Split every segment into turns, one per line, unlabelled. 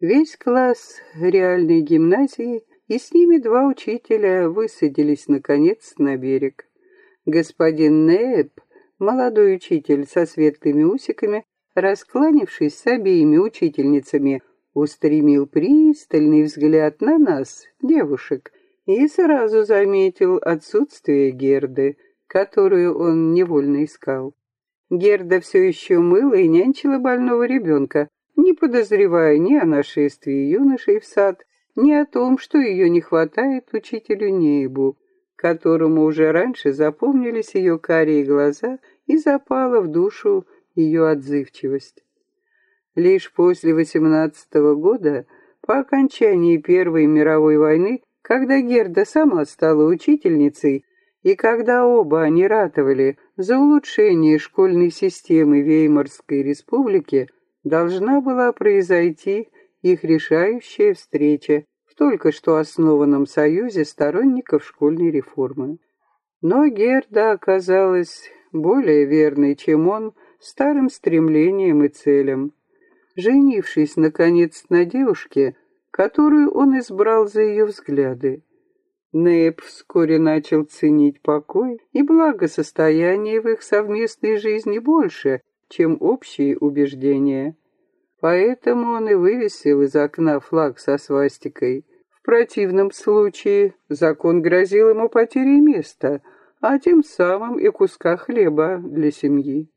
Весь класс реальной гимназии и с ними два учителя высадились, наконец, на берег. Господин Неэб, молодой учитель со светлыми усиками, раскланившись с обеими учительницами, устремил пристальный взгляд на нас, девушек, и сразу заметил отсутствие Герды, которую он невольно искал. Герда все еще мыла и нянчила больного ребенка, не подозревая ни о нашествии юношей в сад, ни о том, что ее не хватает учителю Нейбу, которому уже раньше запомнились ее карие глаза и запала в душу ее отзывчивость. Лишь после восемнадцатого года, по окончании Первой мировой войны, когда Герда сама стала учительницей, и когда оба они ратовали за улучшение школьной системы Веймарской республики, должна была произойти их решающая встреча в только что основанном союзе сторонников школьной реформы. Но Герда оказалась более верной, чем он, старым стремлением и целям. Женившись, наконец, на девушке, которую он избрал за ее взгляды, Нейп вскоре начал ценить покой и благосостояние в их совместной жизни больше, чем общие убеждения. Поэтому он и вывесил из окна флаг со свастикой. В противном случае закон грозил ему потерей места, а тем самым и куска хлеба для семьи.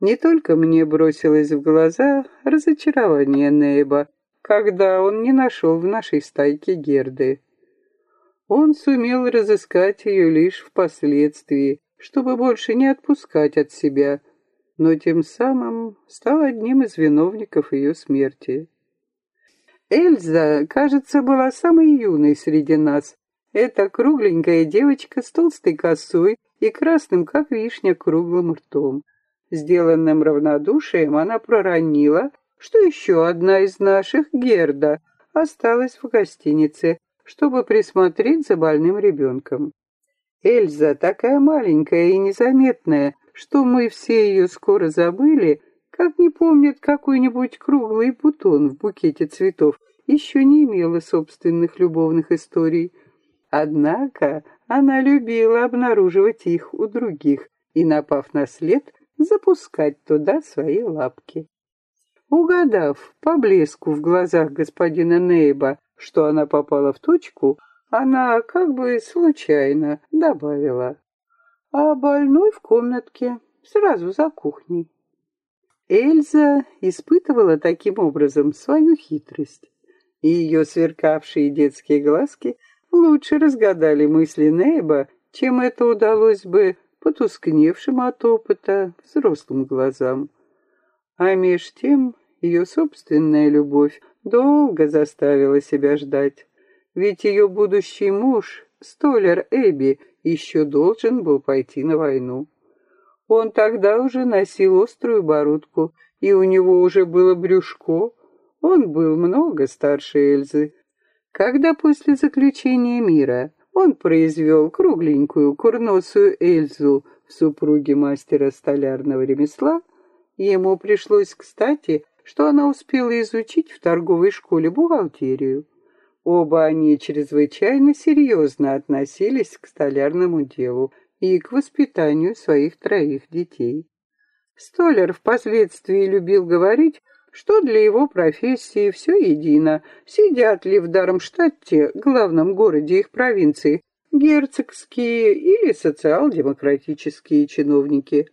Не только мне бросилось в глаза разочарование Нейба, когда он не нашел в нашей стайке Герды. Он сумел разыскать ее лишь впоследствии, чтобы больше не отпускать от себя, но тем самым стал одним из виновников ее смерти. Эльза, кажется, была самой юной среди нас. Эта кругленькая девочка с толстой косой и красным, как вишня, круглым ртом. Сделанным равнодушием она проронила, что еще одна из наших, Герда, осталась в гостинице, чтобы присмотреть за больным ребенком. Эльза, такая маленькая и незаметная, что мы все ее скоро забыли, как не помнят какой-нибудь круглый бутон в букете цветов, еще не имела собственных любовных историй. Однако она любила обнаруживать их у других и, напав на след, запускать туда свои лапки. Угадав по блеску в глазах господина Нейба, что она попала в точку, она как бы случайно добавила а больной в комнатке, сразу за кухней. Эльза испытывала таким образом свою хитрость, и ее сверкавшие детские глазки лучше разгадали мысли Нейба, чем это удалось бы потускневшим от опыта взрослым глазам. А меж тем ее собственная любовь долго заставила себя ждать, ведь ее будущий муж, столяр Эбби, еще должен был пойти на войну. Он тогда уже носил острую бородку, и у него уже было брюшко. Он был много старше Эльзы. Когда после заключения мира он произвел кругленькую курносую Эльзу в супруге мастера столярного ремесла, ему пришлось кстати, что она успела изучить в торговой школе бухгалтерию. Оба они чрезвычайно серьезно относились к столярному делу и к воспитанию своих троих детей. Столяр впоследствии любил говорить, что для его профессии все едино, сидят ли в Дармштадте, главном городе их провинции, герцогские или социал-демократические чиновники.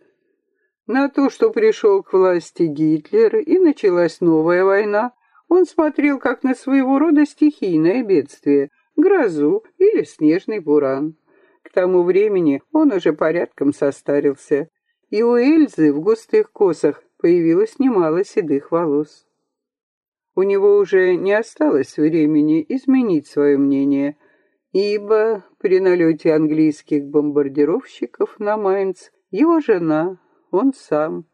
На то, что пришел к власти Гитлер и началась новая война, он смотрел как на своего рода стихийное бедствие, грозу или снежный буран. К тому времени он уже порядком состарился, и у Эльзы в густых косах появилось немало седых волос. У него уже не осталось времени изменить свое мнение, ибо при налете английских бомбардировщиков на Майнц его жена, он сам,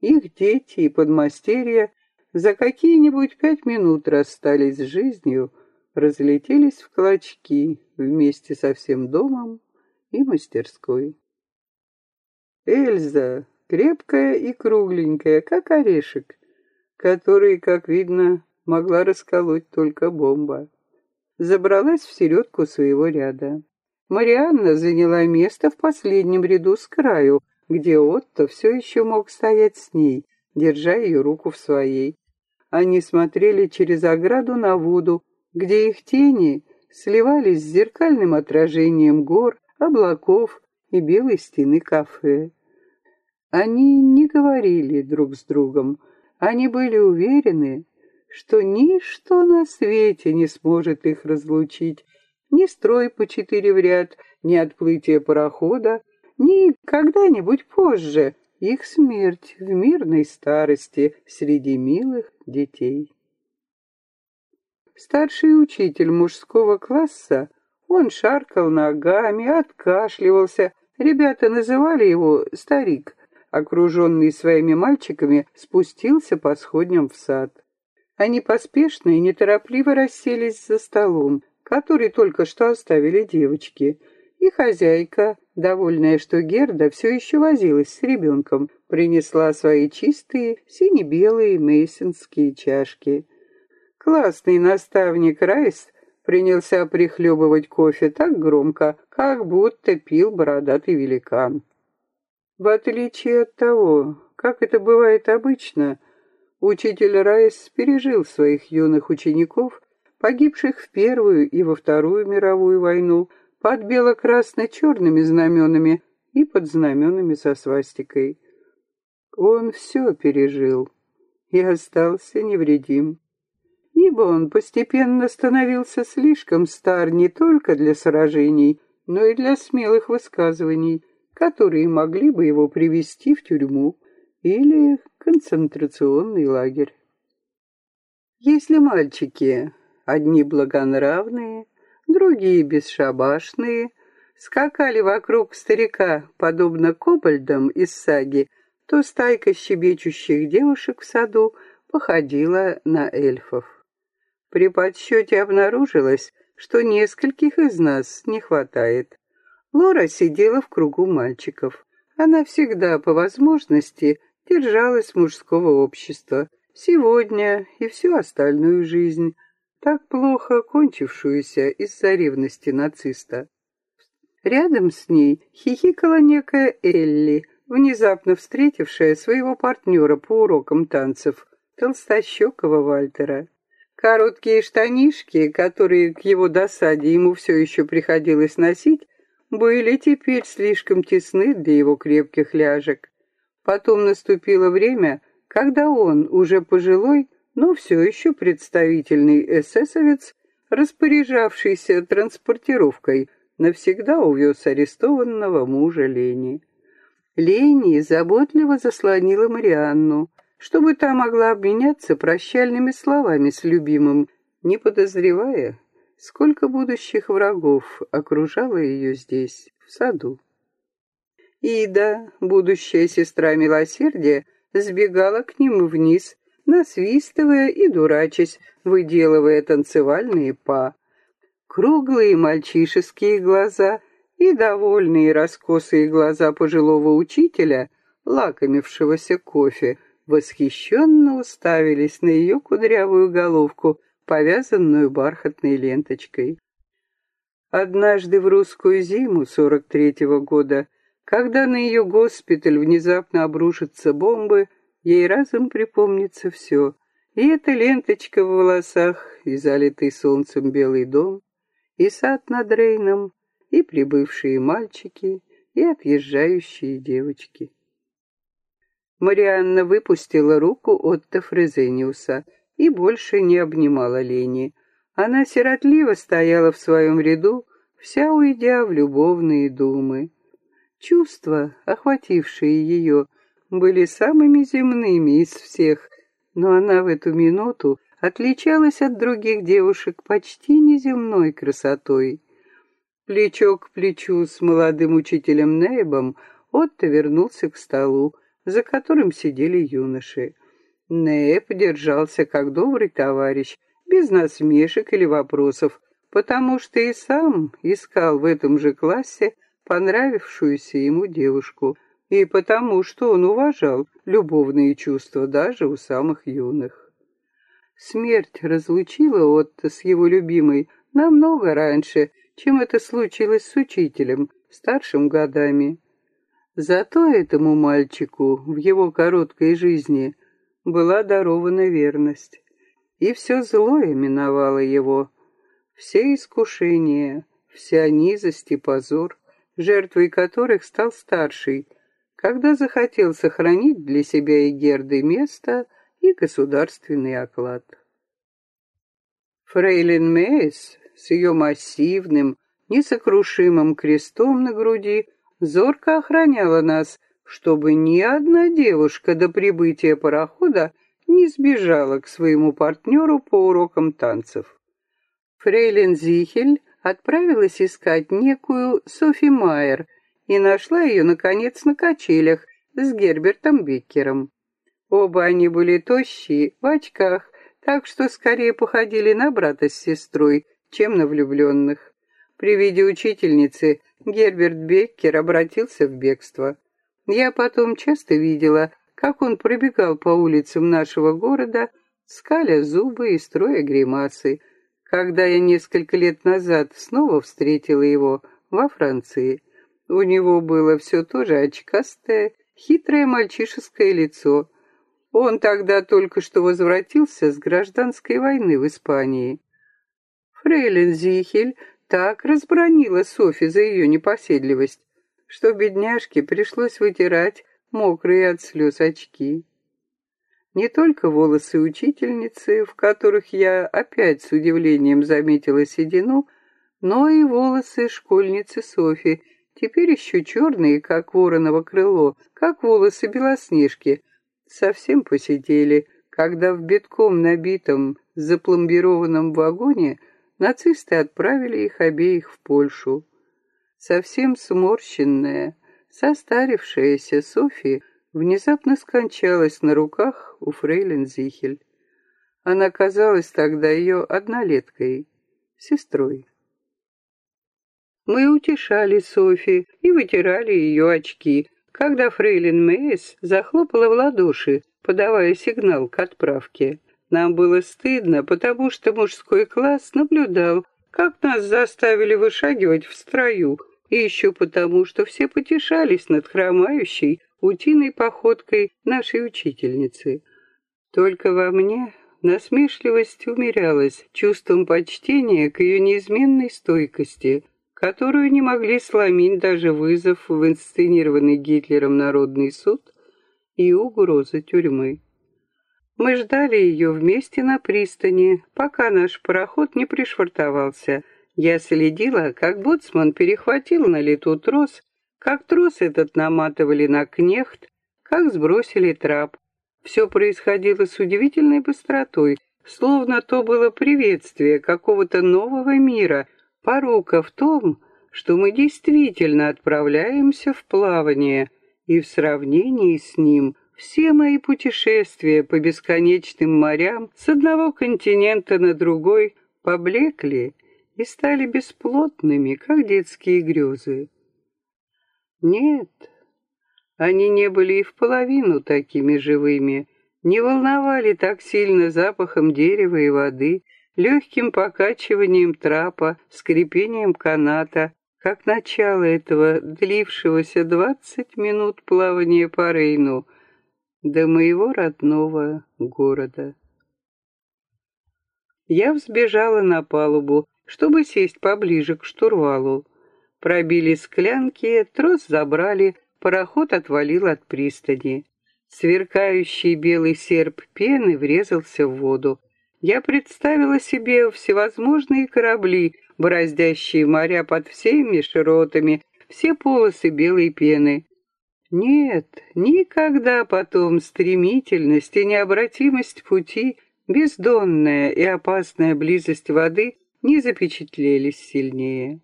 их дети и подмастерья за какие-нибудь пять минут расстались с жизнью, разлетелись в клочки вместе со всем домом и мастерской. Эльза, крепкая и кругленькая, как орешек, который, как видно, могла расколоть только бомба. Забралась в середку своего ряда. Марианна заняла место в последнем ряду с краю, где Отто все еще мог стоять с ней, держа ее руку в своей. Они смотрели через ограду на воду, где их тени сливались с зеркальным отражением гор, облаков и белой стены кафе. Они не говорили друг с другом, они были уверены, что ничто на свете не сможет их разлучить, ни строй по четыре в ряд, ни отплытие парохода, ни когда-нибудь позже их смерть в мирной старости среди милых детей. Старший учитель мужского класса, он шаркал ногами, откашливался. Ребята называли его «старик», окруженный своими мальчиками, спустился по сходням в сад. Они поспешно и неторопливо расселись за столом, который только что оставили девочки. И хозяйка, довольная, что Герда все еще возилась с ребенком, принесла свои чистые сине-белые мейсонские чашки. Классный наставник Райс принялся прихлебывать кофе так громко, как будто пил бородатый великан. В отличие от того, как это бывает обычно, учитель Райс пережил своих юных учеников, погибших в Первую и во Вторую мировую войну, под бело-красно-черными знаменами и под знаменами со свастикой. Он все пережил и остался невредим, ибо он постепенно становился слишком стар не только для сражений, но и для смелых высказываний, которые могли бы его привести в тюрьму или концентрационный лагерь. Если мальчики, одни благонравные, другие бесшабашные, скакали вокруг старика, подобно кобальдам из саги, то стайка щебечущих девушек в саду походила на эльфов. При подсчете обнаружилось, что нескольких из нас не хватает. Лора сидела в кругу мальчиков. Она всегда, по возможности, держалась мужского общества. Сегодня и всю остальную жизнь, так плохо кончившуюся из-за ревности нациста. Рядом с ней хихикала некая Элли, внезапно встретившая своего партнера по урокам танцев, толстощекого Вальтера. Короткие штанишки, которые к его досаде ему все еще приходилось носить, были теперь слишком тесны для его крепких ляжек. Потом наступило время, когда он, уже пожилой, но все еще представительный эсэсовец, распоряжавшийся транспортировкой, навсегда увез арестованного мужа Лени. Лени заботливо заслонила Марианну, чтобы та могла обменяться прощальными словами с любимым, не подозревая, Сколько будущих врагов окружало ее здесь, в саду. Ида, будущая сестра милосердия, сбегала к ним вниз, насвистывая и дурачась, выделывая танцевальные па. Круглые мальчишеские глаза и довольные раскосые глаза пожилого учителя, лакомившегося кофе, восхищенно уставились на ее кудрявую головку — повязанную бархатной ленточкой. Однажды в русскую зиму сорок третьего года, когда на ее госпиталь внезапно обрушатся бомбы, ей разом припомнится все. И эта ленточка в волосах, и залитый солнцем белый дом, и сад над Рейном, и прибывшие мальчики, и отъезжающие девочки. Марианна выпустила руку Отто Фрезениуса — и больше не обнимала Лени. Она сиротливо стояла в своем ряду, вся уйдя в любовные думы. Чувства, охватившие ее, были самыми земными из всех, но она в эту минуту отличалась от других девушек почти неземной красотой. Плечо к плечу с молодым учителем Нейбом Отто вернулся к столу, за которым сидели юноши. Нэп держался как добрый товарищ, без насмешек или вопросов, потому что и сам искал в этом же классе понравившуюся ему девушку, и потому что он уважал любовные чувства даже у самых юных. Смерть разлучила Отто с его любимой намного раньше, чем это случилось с учителем, старшим годами. Зато этому мальчику в его короткой жизни была дарована верность, и все злое миновало его, все искушения, вся низость и позор, жертвой которых стал старший, когда захотел сохранить для себя и Герды место и государственный оклад. Фрейлин Мейс с ее массивным, несокрушимым крестом на груди зорко охраняла нас, чтобы ни одна девушка до прибытия парохода не сбежала к своему партнеру по урокам танцев. Фрейлин Зихель отправилась искать некую Софи Майер и нашла ее, наконец, на качелях с Гербертом Беккером. Оба они были тощие, в очках, так что скорее походили на брата с сестрой, чем на влюбленных. При виде учительницы Герберт Беккер обратился в бегство. Я потом часто видела, как он пробегал по улицам нашего города, скаля зубы и строя гримасы, когда я несколько лет назад снова встретила его во Франции. У него было все то же очкастое, хитрое мальчишеское лицо. Он тогда только что возвратился с гражданской войны в Испании. Фрейлин Зихель так разбронила Софи за ее непоседливость, что бедняжке пришлось вытирать мокрые от слез очки. Не только волосы учительницы, в которых я опять с удивлением заметила седину, но и волосы школьницы Софи, теперь еще черные, как вороново крыло, как волосы Белоснежки, совсем посидели, когда в битком набитом запломбированном вагоне нацисты отправили их обеих в Польшу. Совсем сморщенная, состарившаяся София внезапно скончалась на руках у фрейлин Зихель. Она казалась тогда ее однолеткой, сестрой. Мы утешали Софи и вытирали ее очки, когда фрейлин Мейс захлопала в ладоши, подавая сигнал к отправке. Нам было стыдно, потому что мужской класс наблюдал, как нас заставили вышагивать в строю, и еще потому, что все потешались над хромающей, утиной походкой нашей учительницы. Только во мне насмешливость умерялась чувством почтения к ее неизменной стойкости, которую не могли сломить даже вызов в инсценированный Гитлером народный суд и угроза тюрьмы. Мы ждали ее вместе на пристани, пока наш пароход не пришвартовался. Я следила, как боцман перехватил на лету трос как трос этот наматывали на кнехт, как сбросили трап. Все происходило с удивительной быстротой, словно то было приветствие какого-то нового мира, порука в том, что мы действительно отправляемся в плавание, и в сравнении с ним все мои путешествия по бесконечным морям с одного континента на другой поблекли и стали бесплотными, как детские грезы. Нет, они не были и в половину такими живыми, не волновали так сильно запахом дерева и воды, легким покачиванием трапа, скрипением каната, как начало этого длившегося двадцать минут плавания по Рейну до моего родного города. Я взбежала на палубу, чтобы сесть поближе к штурвалу. Пробили склянки, трос забрали, пароход отвалил от пристани. Сверкающий белый серп пены врезался в воду. Я представила себе всевозможные корабли, бороздящие моря под всеми широтами, все полосы белой пены. Нет, никогда потом стремительность и необратимость пути, бездонная и опасная близость воды не запечатлелись сильнее.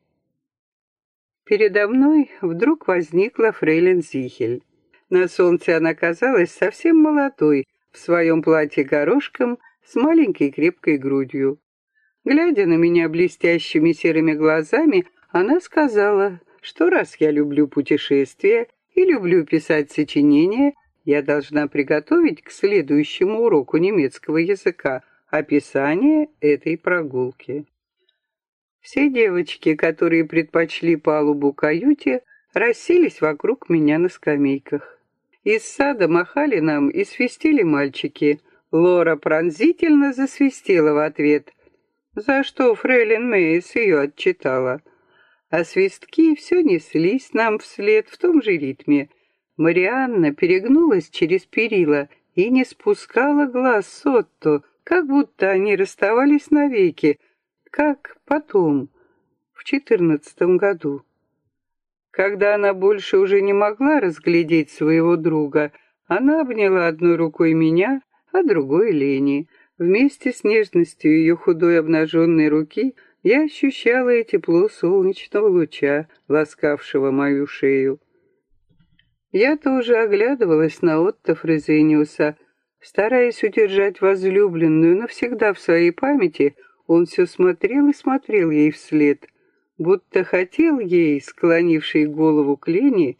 Передо мной вдруг возникла фрейлин Зихель. На солнце она казалась совсем молодой, в своем платье горошком, с маленькой крепкой грудью. Глядя на меня блестящими серыми глазами, она сказала, что раз я люблю путешествия и люблю писать сочинения, я должна приготовить к следующему уроку немецкого языка Описание этой прогулки. Все девочки, которые предпочли палубу каюте, расселись вокруг меня на скамейках. Из сада махали нам и свистели мальчики. Лора пронзительно засвистела в ответ, за что фрейлин Мейс ее отчитала. А свистки все неслись нам вслед в том же ритме. Марианна перегнулась через перила и не спускала глаз с Отто, как будто они расставались навеки, как потом, в четырнадцатом году. Когда она больше уже не могла разглядеть своего друга, она обняла одной рукой меня, а другой Лени. Вместе с нежностью ее худой обнаженной руки я ощущала и тепло солнечного луча, ласкавшего мою шею. Я тоже оглядывалась на Отто Фрезениуса, Стараясь удержать возлюбленную навсегда в своей памяти, он все смотрел и смотрел ей вслед, будто хотел ей, склонившей голову к Лене,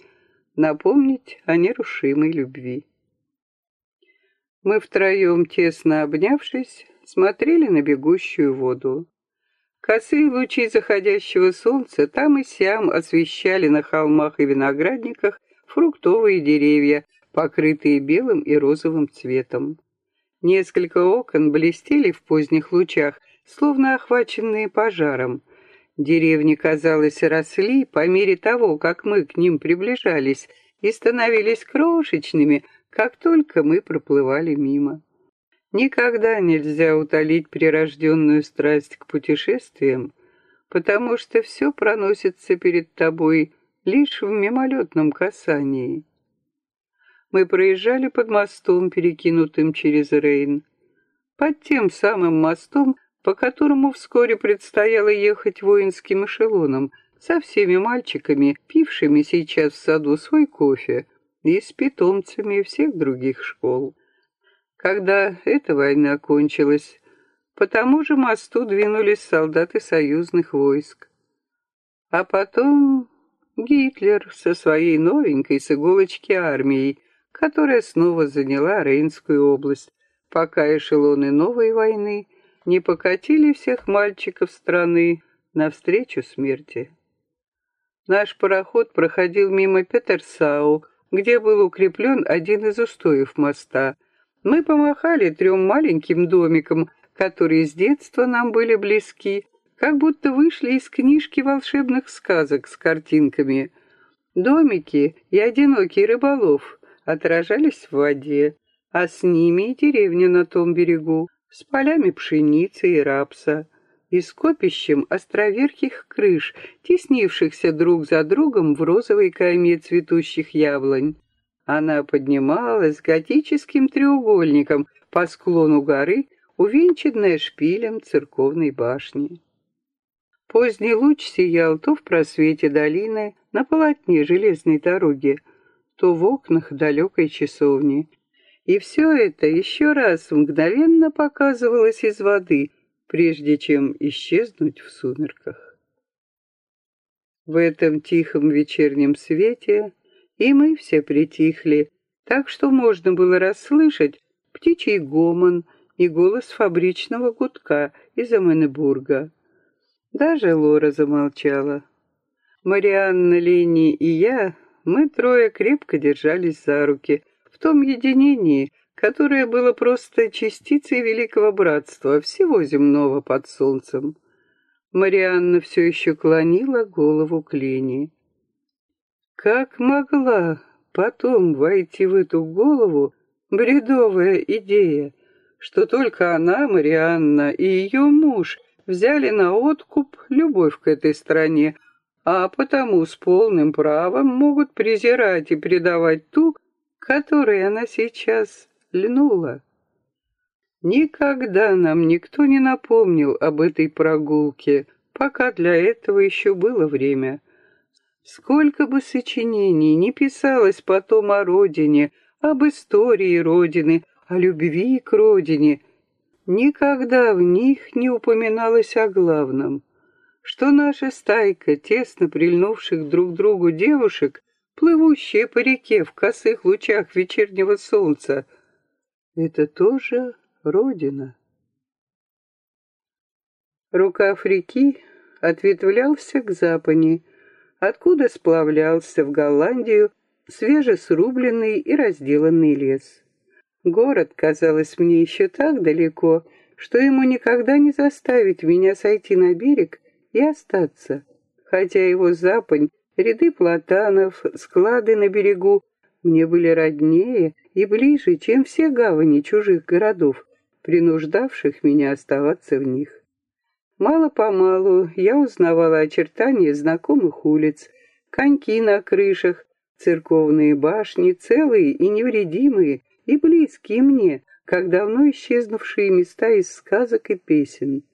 напомнить о нерушимой любви. Мы втроем, тесно обнявшись, смотрели на бегущую воду. Косые лучи заходящего солнца там и сям освещали на холмах и виноградниках фруктовые деревья, покрытые белым и розовым цветом. Несколько окон блестели в поздних лучах, словно охваченные пожаром. Деревни, казалось, росли по мере того, как мы к ним приближались, и становились крошечными, как только мы проплывали мимо. Никогда нельзя утолить прирожденную страсть к путешествиям, потому что все проносится перед тобой лишь в мимолетном касании мы проезжали под мостом, перекинутым через Рейн. Под тем самым мостом, по которому вскоре предстояло ехать воинским эшелоном, со всеми мальчиками, пившими сейчас в саду свой кофе, и с питомцами всех других школ. Когда эта война кончилась, по тому же мосту двинулись солдаты союзных войск. А потом Гитлер со своей новенькой с иголочки армией которая снова заняла Рейнскую область, пока эшелоны новой войны не покатили всех мальчиков страны навстречу смерти. Наш пароход проходил мимо Петерсау, где был укреплен один из устоев моста. Мы помахали трем маленьким домикам, которые с детства нам были близки, как будто вышли из книжки волшебных сказок с картинками. Домики и одинокий рыболов — отражались в воде, а с ними и деревня на том берегу, с полями пшеницы и рапса, и скопищем островерхих крыш, теснившихся друг за другом в розовой кайме цветущих яблонь. Она поднималась готическим треугольником по склону горы, увенчанная шпилем церковной башни. Поздний луч сиял то в просвете долины, на полотне железной дороги, то в окнах далекой часовни. И все это еще раз мгновенно показывалось из воды, прежде чем исчезнуть в сумерках. В этом тихом вечернем свете и мы все притихли, так что можно было расслышать птичий гомон и голос фабричного гудка из Аменебурга. Даже Лора замолчала. Марианна, Лени и я мы трое крепко держались за руки, в том единении, которое было просто частицей великого братства, всего земного под солнцем. Марианна все еще клонила голову к Лене. Как могла потом войти в эту голову бредовая идея, что только она, Марианна, и ее муж взяли на откуп любовь к этой стране, а потому с полным правом могут презирать и предавать ту, которой она сейчас льнула. Никогда нам никто не напомнил об этой прогулке, пока для этого еще было время. Сколько бы сочинений не писалось потом о родине, об истории родины, о любви к родине, никогда в них не упоминалось о главном — что наша стайка тесно прильнувших друг к другу девушек, плывущие по реке в косых лучах вечернего солнца, это тоже Родина. Рукав реки ответвлялся к западе, откуда сплавлялся в Голландию свежесрубленный и разделанный лес. Город, казалось мне, еще так далеко, что ему никогда не заставить меня сойти на берег и остаться, хотя его запань, ряды платанов, склады на берегу мне были роднее и ближе, чем все гавани чужих городов, принуждавших меня оставаться в них. Мало-помалу я узнавала очертания знакомых улиц, коньки на крышах, церковные башни, целые и невредимые, и близкие мне, как давно исчезнувшие места из сказок и песен.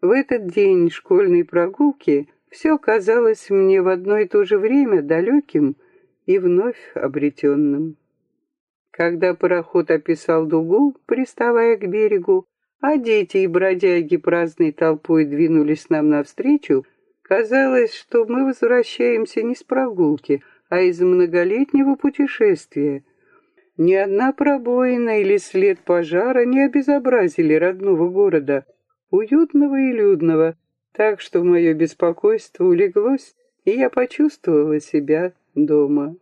В этот день школьной прогулки все казалось мне в одно и то же время далеким и вновь обретенным. Когда пароход описал дугу, приставая к берегу, а дети и бродяги праздной толпой двинулись нам навстречу, казалось, что мы возвращаемся не с прогулки, а из многолетнего путешествия. Ни одна пробоина или след пожара не обезобразили родного города, уютного и людного, так что мое беспокойство улеглось, и я почувствовала себя дома.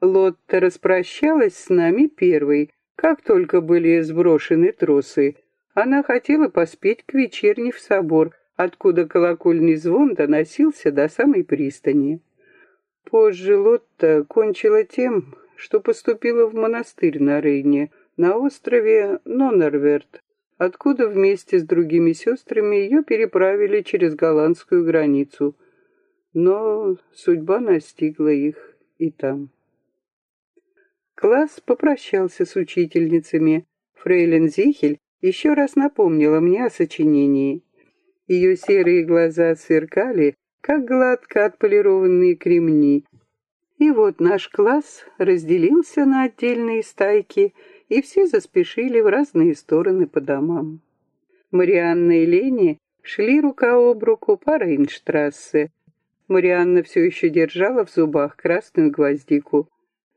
Лотта распрощалась с нами первой, как только были сброшены тросы. Она хотела поспеть к вечерне в собор, откуда колокольный звон доносился до самой пристани. Позже Лотта кончила тем, что поступила в монастырь на Рейне, на острове Нонерверт, откуда вместе с другими сестрами ее переправили через голландскую границу. Но судьба настигла их и там. Класс попрощался с учительницами. Фрейлин Зихель еще раз напомнила мне о сочинении. Ее серые глаза сверкали, как гладко отполированные кремни. И вот наш класс разделился на отдельные стайки, и все заспешили в разные стороны по домам. Марианна и Лени шли рука об руку по Рейнштрассе. Марианна все еще держала в зубах красную гвоздику.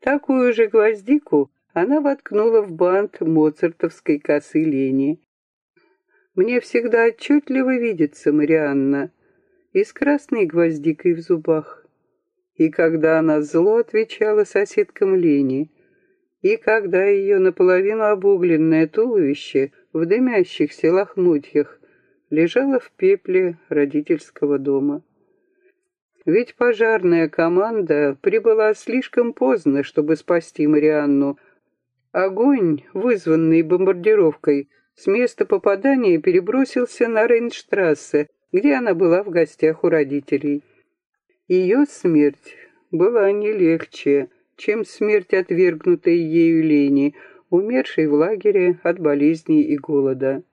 Такую же гвоздику она воткнула в бант моцартовской косы Лени. Мне всегда отчетливо видится Марианна и с красной гвоздикой в зубах. И когда она зло отвечала соседкам Лени, и когда ее наполовину обугленное туловище в дымящихся лохмотьях лежало в пепле родительского дома. Ведь пожарная команда прибыла слишком поздно, чтобы спасти Марианну. Огонь, вызванный бомбардировкой, с места попадания перебросился на Рейнштрассе, где она была в гостях у родителей. Ее смерть была не легче, чем смерть отвергнутой ею Лени, умершей в лагере от болезней и голода.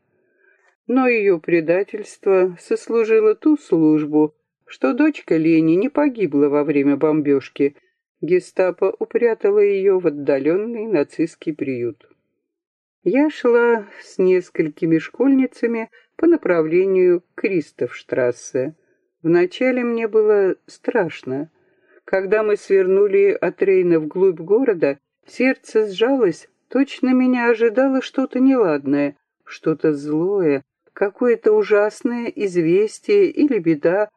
Но ее предательство сослужило ту службу, что дочка Лени не погибла во время бомбежки. Гестапо упрятала ее в отдаленный нацистский приют. Я шла с несколькими школьницами по направлению Кристофштрассе. Вначале мне было страшно. Когда мы свернули от Рейна вглубь города, сердце сжалось, точно меня ожидало что-то неладное, что-то злое, какое-то ужасное известие или беда,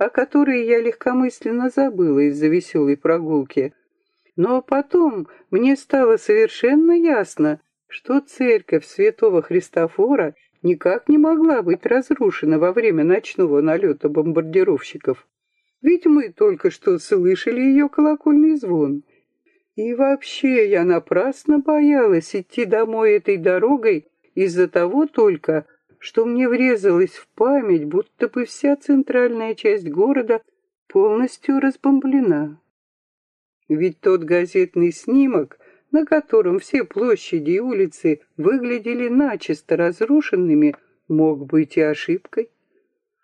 о которой я легкомысленно забыла из-за веселой прогулки. Но потом мне стало совершенно ясно, что церковь святого Христофора никак не могла быть разрушена во время ночного налета бомбардировщиков. Ведь мы только что слышали ее колокольный звон. И вообще я напрасно боялась идти домой этой дорогой из-за того только, что мне врезалось в память, будто бы вся центральная часть города полностью разбомблена. Ведь тот газетный снимок, на котором все площади и улицы выглядели начисто разрушенными, мог быть и ошибкой.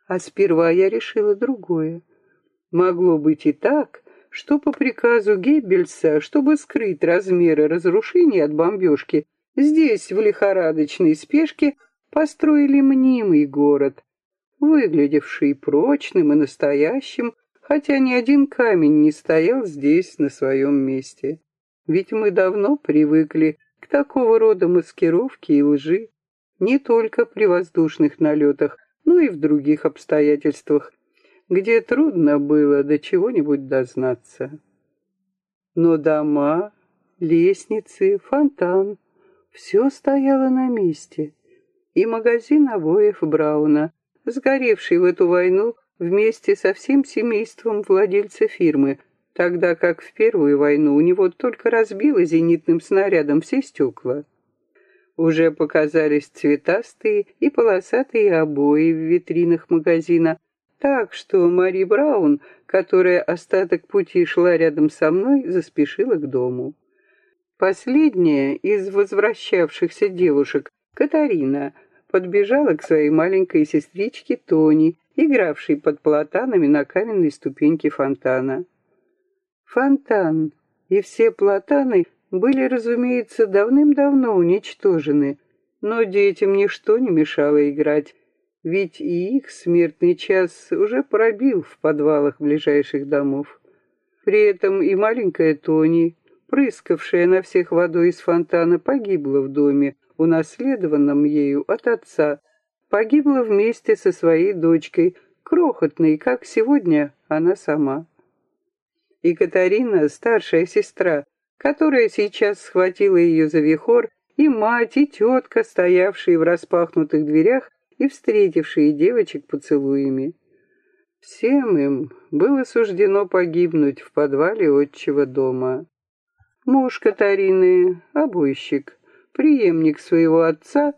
А сперва я решила другое. Могло быть и так, что по приказу Геббельса, чтобы скрыть размеры разрушений от бомбежки, здесь, в лихорадочной спешке, построили мнимый город, выглядевший прочным и настоящим, хотя ни один камень не стоял здесь на своем месте. Ведь мы давно привыкли к такого рода маскировке и лжи, не только при воздушных налетах, но и в других обстоятельствах, где трудно было до чего-нибудь дознаться. Но дома, лестницы, фонтан — все стояло на месте. И магазин обоев Брауна, сгоревший в эту войну вместе со всем семейством владельца фирмы, тогда как в Первую войну у него только разбило зенитным снарядом все стекла. Уже показались цветастые и полосатые обои в витринах магазина, так что Мари Браун, которая остаток пути шла рядом со мной, заспешила к дому. Последняя из возвращавшихся девушек, Катарина, подбежала к своей маленькой сестричке Тони, игравшей под платанами на каменной ступеньке фонтана. Фонтан и все платаны были, разумеется, давным-давно уничтожены, но детям ничто не мешало играть, ведь и их смертный час уже пробил в подвалах ближайших домов. При этом и маленькая Тони, прыскавшая на всех водой из фонтана, погибла в доме, унаследованном ею от отца, погибла вместе со своей дочкой, крохотной, как сегодня она сама. И Катарина, старшая сестра, которая сейчас схватила ее за вихор, и мать, и тетка, стоявшие в распахнутых дверях, и встретившие девочек поцелуями. Всем им было суждено погибнуть в подвале отчего дома. Муж Катарины, обойщик, преемник своего отца,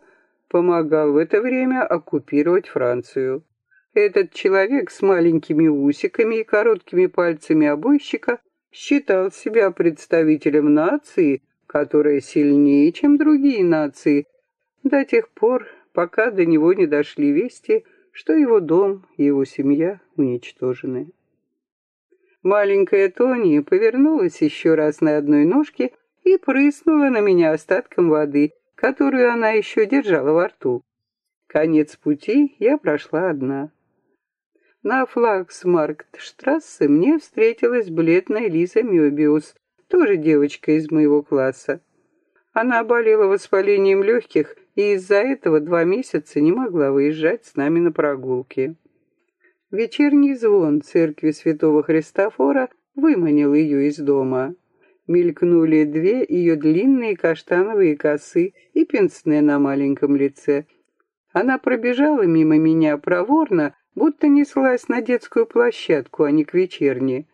помогал в это время оккупировать Францию. Этот человек с маленькими усиками и короткими пальцами обойщика считал себя представителем нации, которая сильнее, чем другие нации, до тех пор, пока до него не дошли вести, что его дом и его семья уничтожены. Маленькая Тони повернулась еще раз на одной ножке и прыснула на меня остатком воды, которую она еще держала во рту. Конец пути я прошла одна. На Флагсмарктштрассе мне встретилась бледная Лиза Мёбиус, тоже девочка из моего класса. Она болела воспалением легких и из-за этого два месяца не могла выезжать с нами на прогулки. Вечерний звон церкви святого Христофора выманил ее из дома. Мелькнули две ее длинные каштановые косы и пенсне на маленьком лице. Она пробежала мимо меня проворно, будто неслась на детскую площадку, а не к вечерне.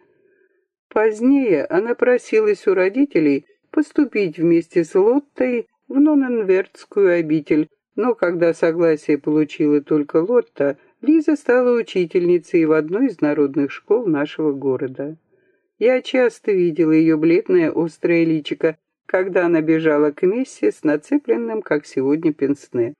Позднее она просилась у родителей поступить вместе с Лоттой в Ноненвертскую обитель, но когда согласие получила только Лотта, Лиза стала учительницей в одной из народных школ нашего города. Я часто видела ее бледное острое личико, когда она бежала к мессе с нацепленным, как сегодня, пенсне.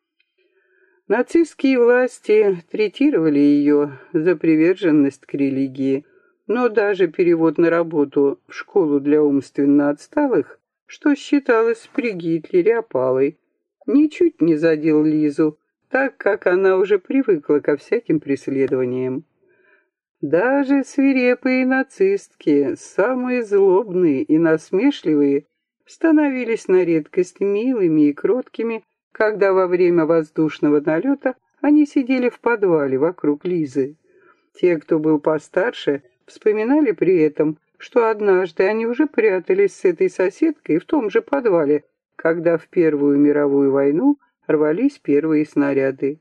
Нацистские власти третировали ее за приверженность к религии, но даже перевод на работу в школу для умственно отсталых что считалось при Гитлере опалой, ничуть не задел Лизу, так как она уже привыкла ко всяким преследованиям. Даже свирепые нацистки, самые злобные и насмешливые, становились на редкость милыми и кроткими, когда во время воздушного налета они сидели в подвале вокруг Лизы. Те, кто был постарше, вспоминали при этом, что однажды они уже прятались с этой соседкой в том же подвале, когда в Первую мировую войну рвались первые снаряды.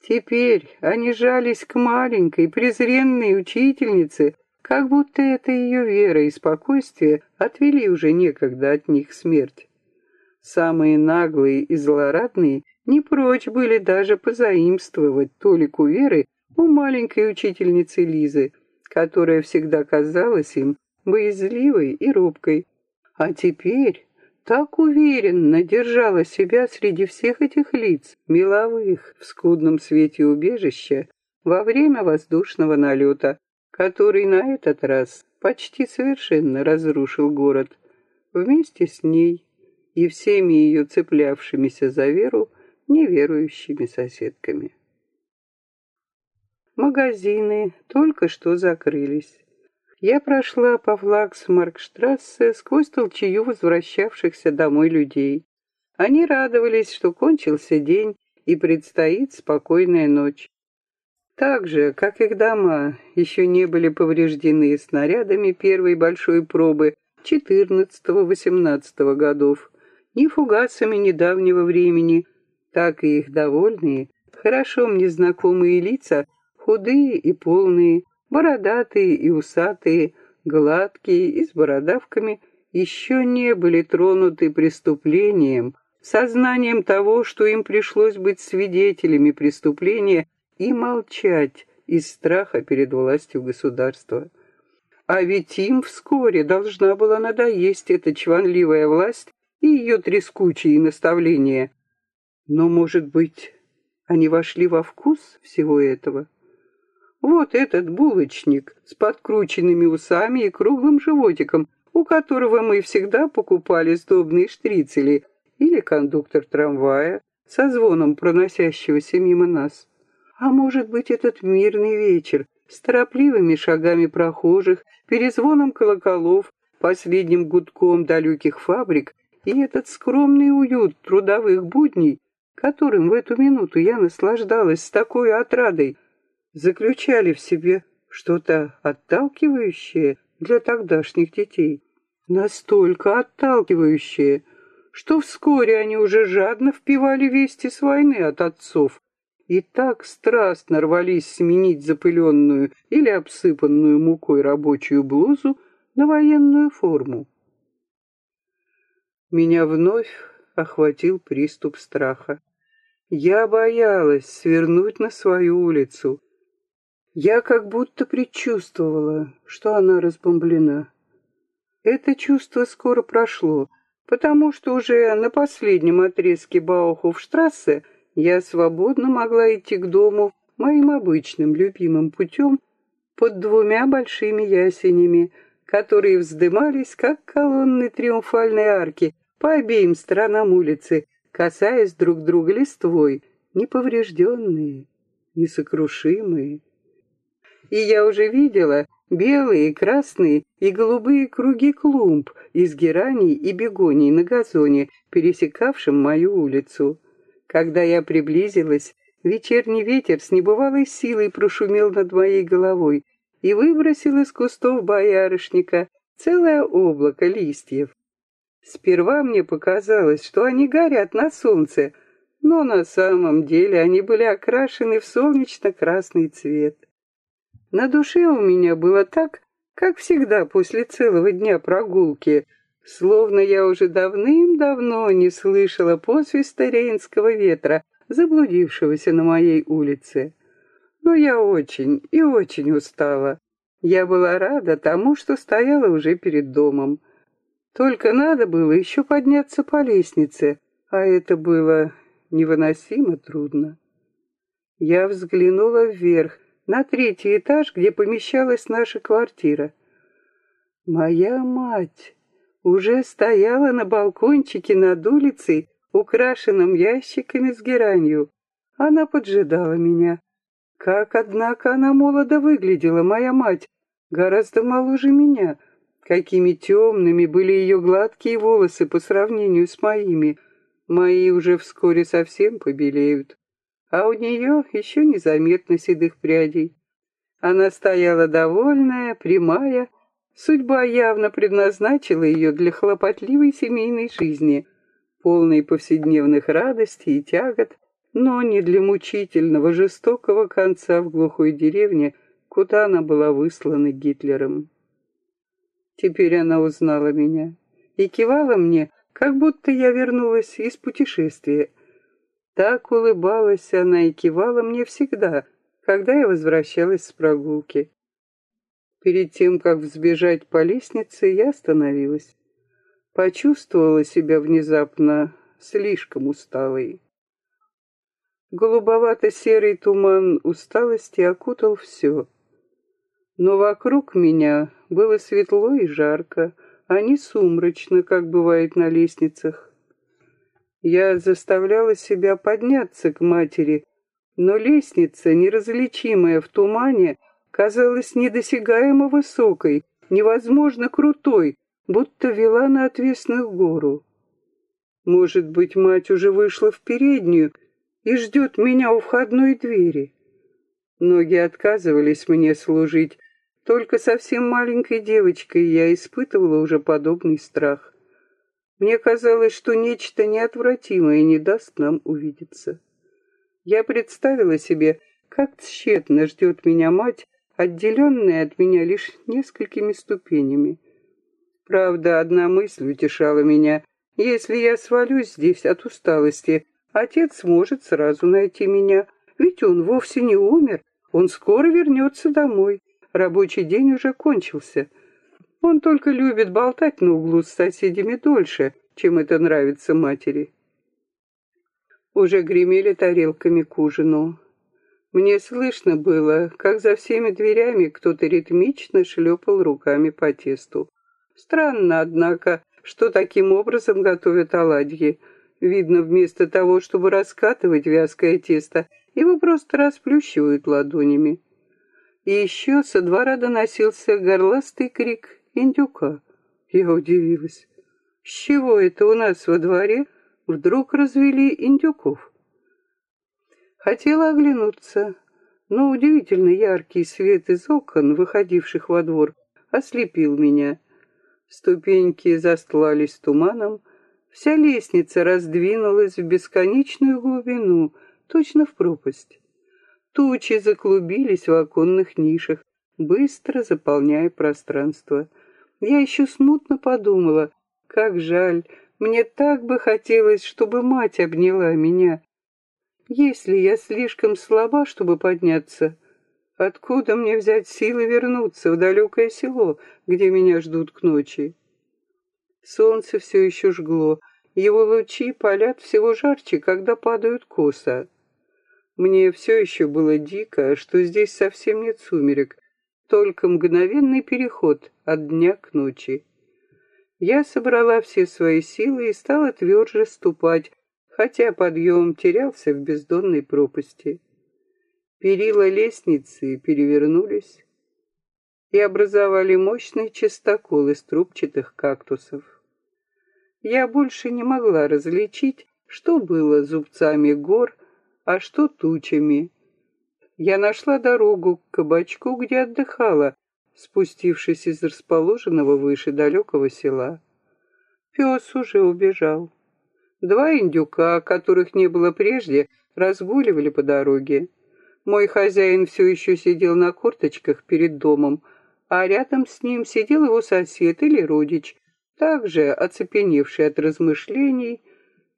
Теперь они жались к маленькой, презренной учительнице, как будто это ее вера и спокойствие отвели уже некогда от них смерть. Самые наглые и злорадные не прочь были даже позаимствовать толику веры у маленькой учительницы Лизы, которая всегда казалась им боязливой и робкой. А теперь так уверенно держала себя среди всех этих лиц, меловых, в скудном свете убежища, во время воздушного налета, который на этот раз почти совершенно разрушил город, вместе с ней и всеми ее цеплявшимися за веру неверующими соседками. Магазины только что закрылись. Я прошла по Флагсмаркштрассе сквозь толчею возвращавшихся домой людей. Они радовались, что кончился день и предстоит спокойная ночь. Так же, как их дома, еще не были повреждены снарядами первой большой пробы 14-18 годов, ни фугасами недавнего времени, так и их довольные, хорошо мне знакомые лица, худые и полные, бородатые и усатые, гладкие и с бородавками, еще не были тронуты преступлением, сознанием того, что им пришлось быть свидетелями преступления и молчать из страха перед властью государства. А ведь им вскоре должна была надоесть эта чванливая власть и ее трескучие наставления. Но, может быть, они вошли во вкус всего этого? Вот этот булочник с подкрученными усами и круглым животиком, у которого мы всегда покупали сдобные штрицели, или кондуктор трамвая со звоном проносящегося мимо нас. А может быть, этот мирный вечер с торопливыми шагами прохожих, перезвоном колоколов, последним гудком далеких фабрик и этот скромный уют трудовых будней, которым в эту минуту я наслаждалась с такой отрадой, заключали в себе что-то отталкивающее для тогдашних детей, настолько отталкивающее, что вскоре они уже жадно впивали вести с войны от отцов и так страстно рвались сменить запыленную или обсыпанную мукой рабочую блузу на военную форму. Меня вновь охватил приступ страха. Я боялась свернуть на свою улицу. Я как будто предчувствовала, что она разбомблена. Это чувство скоро прошло, потому что уже на последнем отрезке Баухофштрассе я свободно могла идти к дому моим обычным любимым путем под двумя большими ясенями, которые вздымались, как колонны триумфальной арки, по обеим сторонам улицы, касаясь друг друга листвой, неповрежденные, несокрушимые. И я уже видела, Белые, красные и голубые круги клумб из гераний и бегоний на газоне, пересекавшем мою улицу. Когда я приблизилась, вечерний ветер с небывалой силой прошумел над моей головой и выбросил из кустов боярышника целое облако листьев. Сперва мне показалось, что они горят на солнце, но на самом деле они были окрашены в солнечно-красный цвет. На душе у меня было так, как всегда после целого дня прогулки, словно я уже давным-давно не слышала посвиста рейнского ветра, заблудившегося на моей улице. Но я очень и очень устала. Я была рада тому, что стояла уже перед домом. Только надо было еще подняться по лестнице, а это было невыносимо трудно. Я взглянула вверх, на третий этаж, где помещалась наша квартира. Моя мать уже стояла на балкончике над улицей, украшенным ящиками с геранью. Она поджидала меня. Как, однако, она молодо выглядела, моя мать, гораздо моложе меня. Какими темными были ее гладкие волосы по сравнению с моими. Мои уже вскоре совсем побелеют а у нее еще незаметно седых прядей. Она стояла довольная, прямая, судьба явно предназначила ее для хлопотливой семейной жизни, полной повседневных радостей и тягот, но не для мучительного, жестокого конца в глухой деревне, куда она была выслана Гитлером. Теперь она узнала меня и кивала мне, как будто я вернулась из путешествия, так улыбалась она и кивала мне всегда, когда я возвращалась с прогулки. Перед тем, как взбежать по лестнице, я остановилась. Почувствовала себя внезапно слишком усталой. Голубовато-серый туман усталости окутал все. Но вокруг меня было светло и жарко, а не сумрачно, как бывает на лестницах. Я заставляла себя подняться к матери, но лестница, неразличимая в тумане, казалась недосягаемо высокой, невозможно крутой, будто вела на отвесную гору. Может быть, мать уже вышла в переднюю и ждет меня у входной двери. Ноги отказывались мне служить. Только совсем маленькой девочкой я испытывала уже подобный страх. Мне казалось, что нечто неотвратимое не даст нам увидеться. Я представила себе, как тщетно ждет меня мать, отделенная от меня лишь несколькими ступенями. Правда, одна мысль утешала меня. Если я свалюсь здесь от усталости, отец может сразу найти меня, ведь он вовсе не умер, он скоро вернется домой. Рабочий день уже кончился. Он только любит болтать на углу с соседями дольше, чем это нравится матери. Уже гремели тарелками к ужину. Мне слышно было, как за всеми дверями кто-то ритмично шлепал руками по тесту. Странно, однако, что таким образом готовят оладьи. Видно, вместо того, чтобы раскатывать вязкое тесто, его просто расплющивают ладонями. И еще со двора доносился горластый крик индюка. Я удивилась. С чего это у нас во дворе вдруг развели индюков? Хотела оглянуться, но удивительно яркий свет из окон, выходивших во двор, ослепил меня. Ступеньки застлались туманом, вся лестница раздвинулась в бесконечную глубину, точно в пропасть. Тучи заклубились в оконных нишах, быстро заполняя пространство. Я еще смутно подумала, как жаль, мне так бы хотелось, чтобы мать обняла меня, если я слишком слаба, чтобы подняться, откуда мне взять силы вернуться в далекое село, где меня ждут к ночи? Солнце все еще жгло, его лучи палят всего жарче, когда падают косо. Мне все еще было дико, что здесь совсем нет сумерек, только мгновенный переход от дня к ночи. Я собрала все свои силы и стала тверже ступать, хотя подъем терялся в бездонной пропасти. Перила лестницы перевернулись и образовали мощный частокол из трубчатых кактусов. Я больше не могла различить, что было зубцами гор, а что тучами. Я нашла дорогу к кабачку, где отдыхала, спустившись из расположенного выше далекого села. Пес уже убежал. Два индюка, которых не было прежде, разгуливали по дороге. Мой хозяин все еще сидел на корточках перед домом, а рядом с ним сидел его сосед или родич, также оцепеневший от размышлений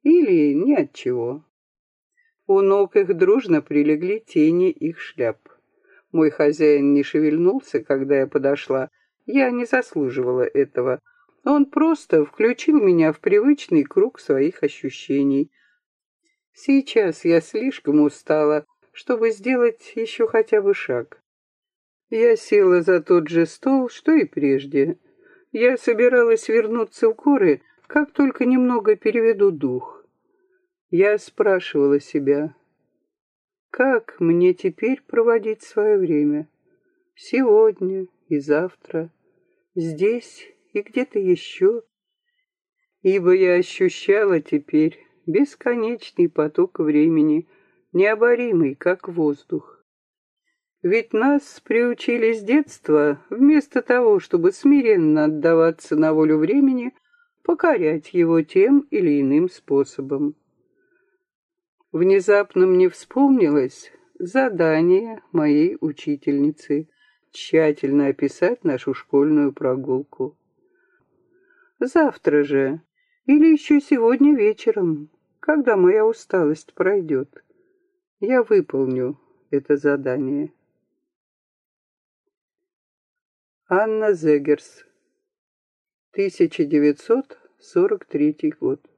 или ни от чего. У ног их дружно прилегли тени их шляп. Мой хозяин не шевельнулся, когда я подошла. Я не заслуживала этого. Он просто включил меня в привычный круг своих ощущений. Сейчас я слишком устала, чтобы сделать еще хотя бы шаг. Я села за тот же стол, что и прежде. Я собиралась вернуться в горы, как только немного переведу дух. Я спрашивала себя, как мне теперь проводить свое время? Сегодня и завтра, здесь и где-то еще, ибо я ощущала теперь бесконечный поток времени, необоримый, как воздух. Ведь нас приучили с детства, вместо того, чтобы смиренно отдаваться на волю времени, покорять его тем или иным способом. Внезапно мне вспомнилось задание моей учительницы тщательно описать нашу школьную прогулку. Завтра же или еще сегодня вечером, когда моя усталость пройдет, я выполню это задание. Анна Зегерс, 1943 год.